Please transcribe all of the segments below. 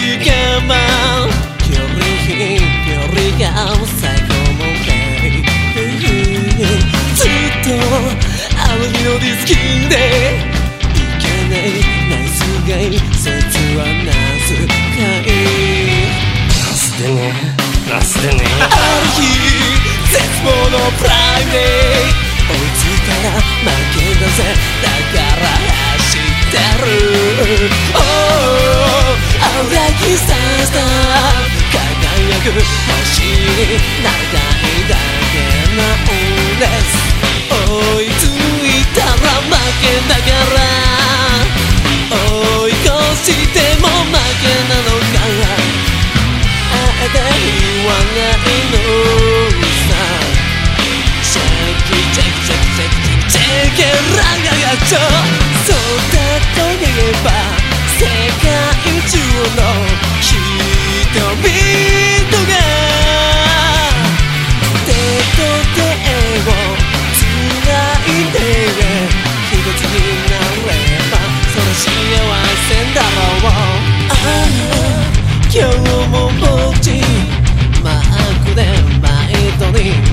Digimon Kyori Kyori ga Saiko mo kai Zutto Aru ni no diskin de Ikenai Nai sugai Setsu wa nasu kai Nasu de ne Nasu de ne Aru hi Zetsu mo no prime day 追いついたら負けだぜそうだと言えば世界中の人々が手と手をつないで一つになればそれ幸せだろうああ今日もぼちマークで毎度に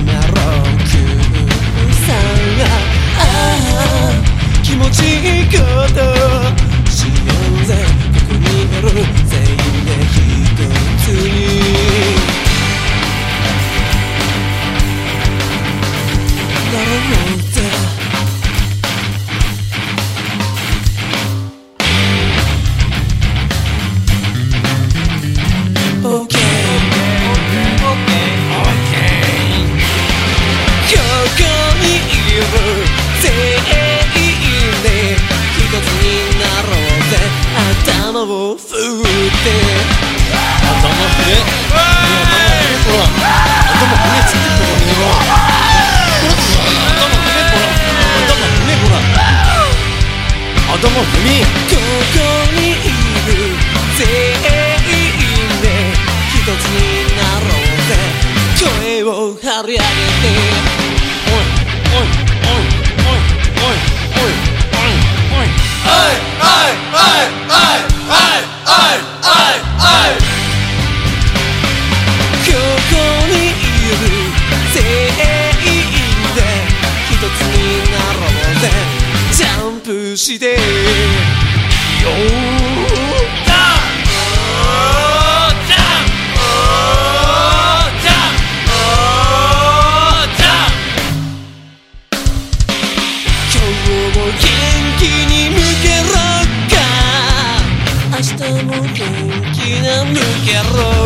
とも踏みここにいる全員で一つになろうぜ。声を張り上げしてよ今日も元気に向けろか。明日も元気な向けろ。